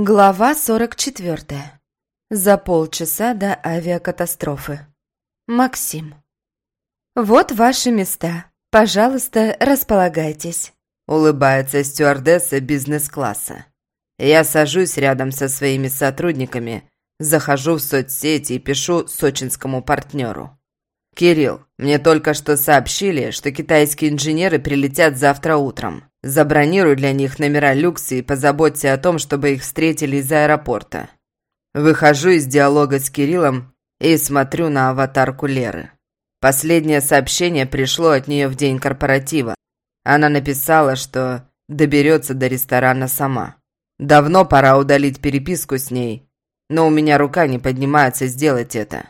Глава 44. За полчаса до авиакатастрофы. Максим. «Вот ваши места. Пожалуйста, располагайтесь», — улыбается стюардесса бизнес-класса. Я сажусь рядом со своими сотрудниками, захожу в соцсети и пишу сочинскому партнеру. «Кирилл, мне только что сообщили, что китайские инженеры прилетят завтра утром. Забронируй для них номера люкса и позаботься о том, чтобы их встретили из аэропорта». Выхожу из диалога с Кириллом и смотрю на аватарку Леры. Последнее сообщение пришло от нее в день корпоратива. Она написала, что доберется до ресторана сама. Давно пора удалить переписку с ней, но у меня рука не поднимается сделать это.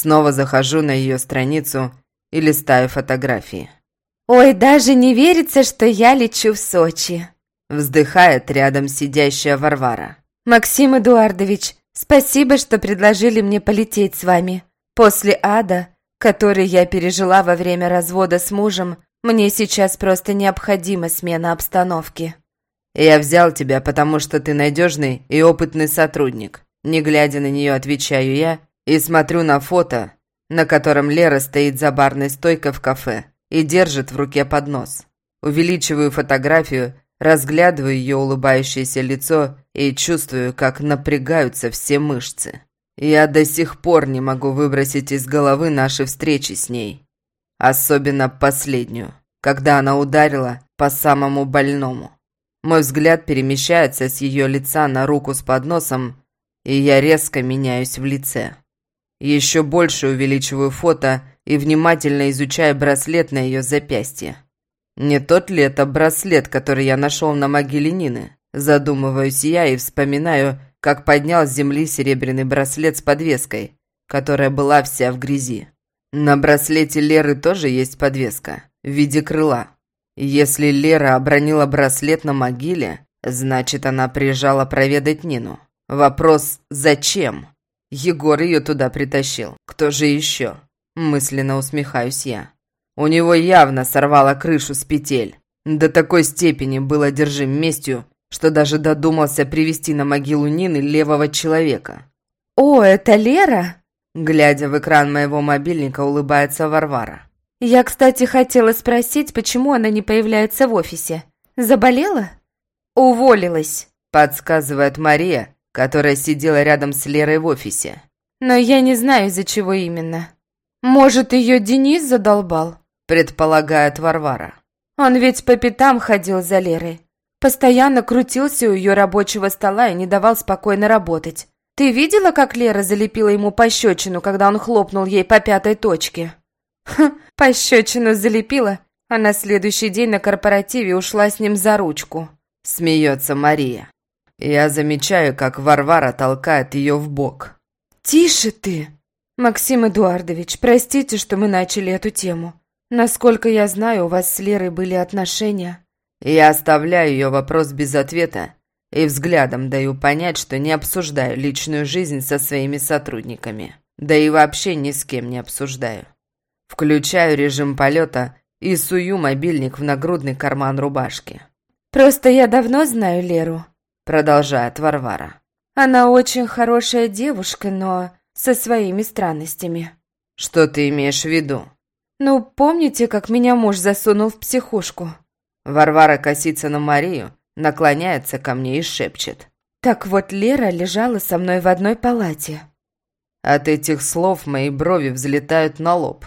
Снова захожу на ее страницу и листаю фотографии. «Ой, даже не верится, что я лечу в Сочи», вздыхает рядом сидящая Варвара. «Максим Эдуардович, спасибо, что предложили мне полететь с вами. После ада, который я пережила во время развода с мужем, мне сейчас просто необходима смена обстановки». «Я взял тебя, потому что ты надежный и опытный сотрудник». Не глядя на нее, отвечаю я и смотрю на фото, на котором Лера стоит за барной стойкой в кафе и держит в руке поднос. Увеличиваю фотографию, разглядываю ее улыбающееся лицо и чувствую, как напрягаются все мышцы. Я до сих пор не могу выбросить из головы наши встречи с ней. Особенно последнюю, когда она ударила по самому больному. Мой взгляд перемещается с ее лица на руку с подносом, и я резко меняюсь в лице. Еще больше увеличиваю фото и внимательно изучаю браслет на ее запястье. Не тот ли это браслет, который я нашел на могиле Нины? Задумываюсь я и вспоминаю, как поднял с земли серебряный браслет с подвеской, которая была вся в грязи. На браслете Леры тоже есть подвеска в виде крыла. Если Лера обронила браслет на могиле, значит, она приезжала проведать Нину. Вопрос «Зачем?» Егор ее туда притащил. Кто же еще? Мысленно усмехаюсь я. У него явно сорвало крышу с петель. До такой степени был одержим местью, что даже додумался привести на могилу Нины левого человека. «О, это Лера?» Глядя в экран моего мобильника, улыбается Варвара. «Я, кстати, хотела спросить, почему она не появляется в офисе. Заболела?» «Уволилась», — подсказывает Мария, которая сидела рядом с Лерой в офисе. «Но я не знаю, из-за чего именно. Может, ее Денис задолбал?» предполагает Варвара. «Он ведь по пятам ходил за Лерой. Постоянно крутился у ее рабочего стола и не давал спокойно работать. Ты видела, как Лера залепила ему пощечину, когда он хлопнул ей по пятой точке?» «Хм, пощечину залепила, а на следующий день на корпоративе ушла с ним за ручку», смеется Мария. Я замечаю, как Варвара толкает ее в бок. «Тише ты!» «Максим Эдуардович, простите, что мы начали эту тему. Насколько я знаю, у вас с Лерой были отношения». Я оставляю ее вопрос без ответа и взглядом даю понять, что не обсуждаю личную жизнь со своими сотрудниками. Да и вообще ни с кем не обсуждаю. Включаю режим полета и сую мобильник в нагрудный карман рубашки. «Просто я давно знаю Леру», продолжает Варвара. «Она очень хорошая девушка, но со своими странностями». «Что ты имеешь в виду?» «Ну, помните, как меня муж засунул в психушку?» Варвара косится на Марию, наклоняется ко мне и шепчет. «Так вот, Лера лежала со мной в одной палате». От этих слов мои брови взлетают на лоб.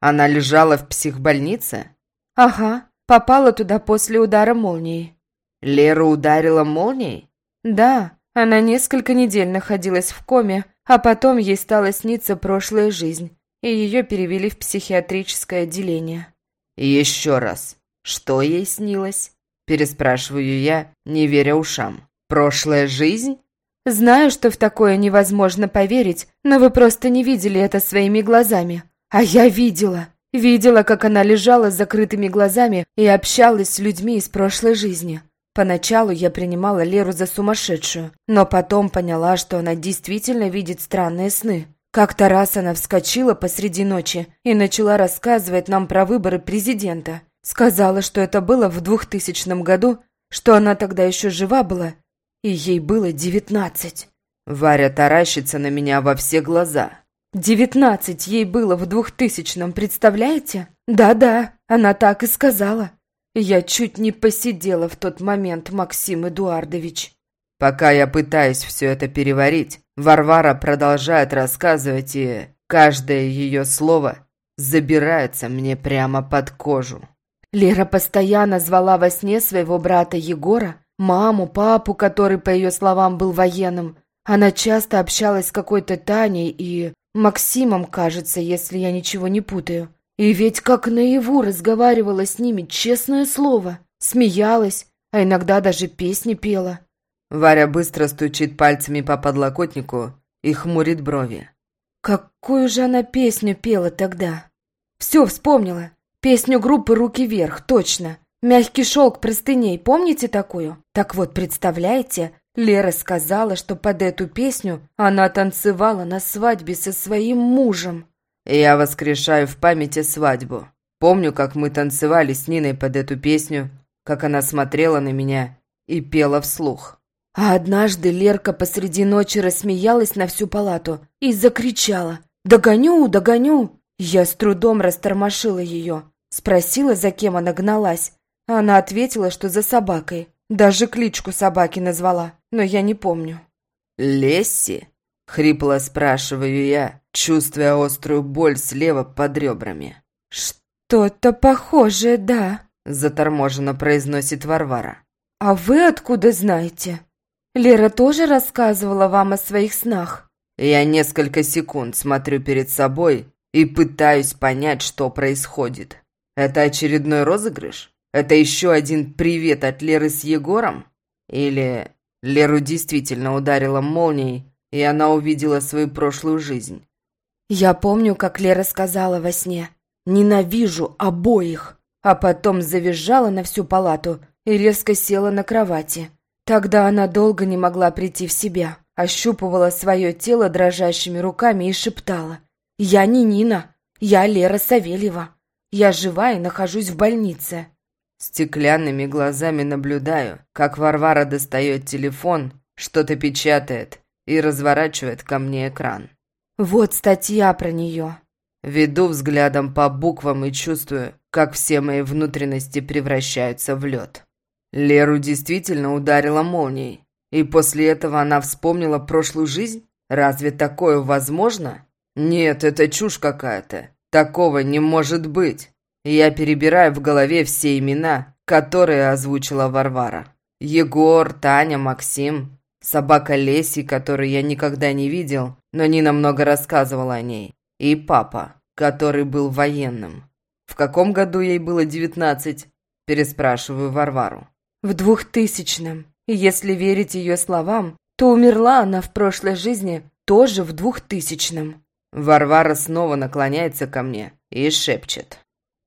Она лежала в психбольнице? Ага, попала туда после удара молнии. Леру ударила молнией? Да, она несколько недель находилась в коме, а потом ей стала сниться прошлая жизнь, и ее перевели в психиатрическое отделение. Еще раз, что ей снилось? Переспрашиваю я, не веря ушам. Прошлая жизнь? Знаю, что в такое невозможно поверить, но вы просто не видели это своими глазами. А я видела. Видела, как она лежала с закрытыми глазами и общалась с людьми из прошлой жизни. Поначалу я принимала Леру за сумасшедшую, но потом поняла, что она действительно видит странные сны. Как-то раз она вскочила посреди ночи и начала рассказывать нам про выборы президента. Сказала, что это было в 2000 году, что она тогда еще жива была, и ей было девятнадцать. Варя таращится на меня во все глаза. Девятнадцать ей было в двухтысячном, представляете? Да-да, она так и сказала. Я чуть не посидела в тот момент, Максим Эдуардович. Пока я пытаюсь все это переварить, Варвара продолжает рассказывать, и каждое ее слово забирается мне прямо под кожу. Лера постоянно звала во сне своего брата Егора, маму, папу, который, по ее словам, был военным. Она часто общалась с какой-то Таней и Максимом, кажется, если я ничего не путаю. И ведь как наяву разговаривала с ними, честное слово. Смеялась, а иногда даже песни пела. Варя быстро стучит пальцами по подлокотнику и хмурит брови. Какую же она песню пела тогда? Все, вспомнила. Песню группы «Руки вверх», точно. «Мягкий шелк простыней», помните такую? Так вот, представляете, Лера сказала, что под эту песню она танцевала на свадьбе со своим мужем. Я воскрешаю в памяти свадьбу. Помню, как мы танцевали с Ниной под эту песню, как она смотрела на меня и пела вслух. А однажды Лерка посреди ночи рассмеялась на всю палату и закричала «Догоню, догоню!». Я с трудом растормошила ее. Спросила, за кем она гналась. Она ответила, что за собакой. Даже кличку собаки назвала, но я не помню. «Лесси?» — хрипло спрашиваю я, чувствуя острую боль слева под ребрами. «Что-то похожее, да», — заторможенно произносит Варвара. «А вы откуда знаете? Лера тоже рассказывала вам о своих снах?» Я несколько секунд смотрю перед собой и пытаюсь понять, что происходит. Это очередной розыгрыш? Это еще один привет от Леры с Егором? Или Леру действительно ударила молнией, и она увидела свою прошлую жизнь? Я помню, как Лера сказала во сне «Ненавижу обоих», а потом завизжала на всю палату и резко села на кровати. Тогда она долго не могла прийти в себя, ощупывала свое тело дрожащими руками и шептала «Я не Нина, я Лера Савельева, я жива и нахожусь в больнице». Стеклянными глазами наблюдаю, как Варвара достает телефон, что-то печатает и разворачивает ко мне экран. Вот статья про нее. Веду взглядом по буквам и чувствую, как все мои внутренности превращаются в лед. Леру действительно ударила молнией. И после этого она вспомнила прошлую жизнь? Разве такое возможно? Нет, это чушь какая-то. Такого не может быть. Я перебираю в голове все имена, которые озвучила Варвара. Егор, Таня, Максим, собака Леси, которую я никогда не видел, но Нина много рассказывала о ней, и папа, который был военным. В каком году ей было девятнадцать? Переспрашиваю Варвару. В двухтысячном. Если верить ее словам, то умерла она в прошлой жизни тоже в двухтысячном. Варвара снова наклоняется ко мне и шепчет.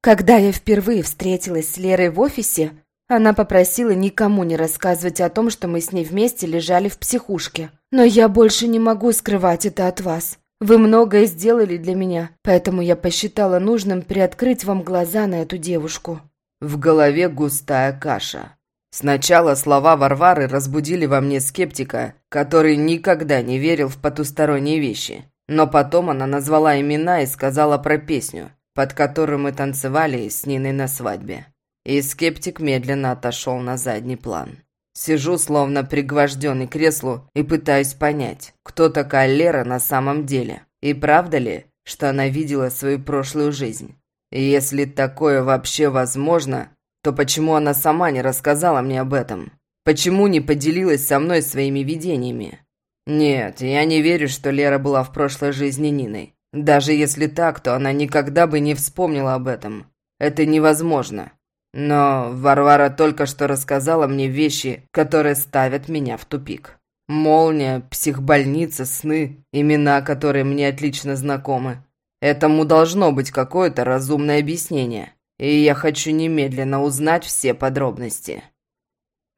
Когда я впервые встретилась с Лерой в офисе, она попросила никому не рассказывать о том, что мы с ней вместе лежали в психушке. Но я больше не могу скрывать это от вас. Вы многое сделали для меня, поэтому я посчитала нужным приоткрыть вам глаза на эту девушку». В голове густая каша. Сначала слова Варвары разбудили во мне скептика, который никогда не верил в потусторонние вещи. Но потом она назвала имена и сказала про песню под которым мы танцевали с Ниной на свадьбе. И скептик медленно отошел на задний план. Сижу, словно пригвожденный к креслу, и пытаюсь понять, кто такая Лера на самом деле. И правда ли, что она видела свою прошлую жизнь? И если такое вообще возможно, то почему она сама не рассказала мне об этом? Почему не поделилась со мной своими видениями? Нет, я не верю, что Лера была в прошлой жизни Ниной. Даже если так, то она никогда бы не вспомнила об этом. Это невозможно. Но Варвара только что рассказала мне вещи, которые ставят меня в тупик. Молния, психбольница, сны, имена, которые мне отлично знакомы. Этому должно быть какое-то разумное объяснение. И я хочу немедленно узнать все подробности.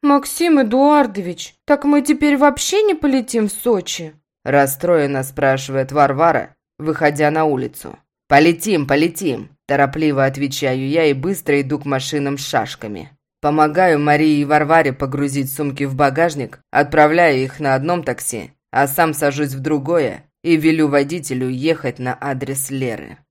«Максим Эдуардович, так мы теперь вообще не полетим в Сочи?» Расстроенно спрашивает Варвара, выходя на улицу. «Полетим, полетим!» – торопливо отвечаю я и быстро иду к машинам с шашками. Помогаю Марии и Варваре погрузить сумки в багажник, отправляю их на одном такси, а сам сажусь в другое и велю водителю ехать на адрес Леры.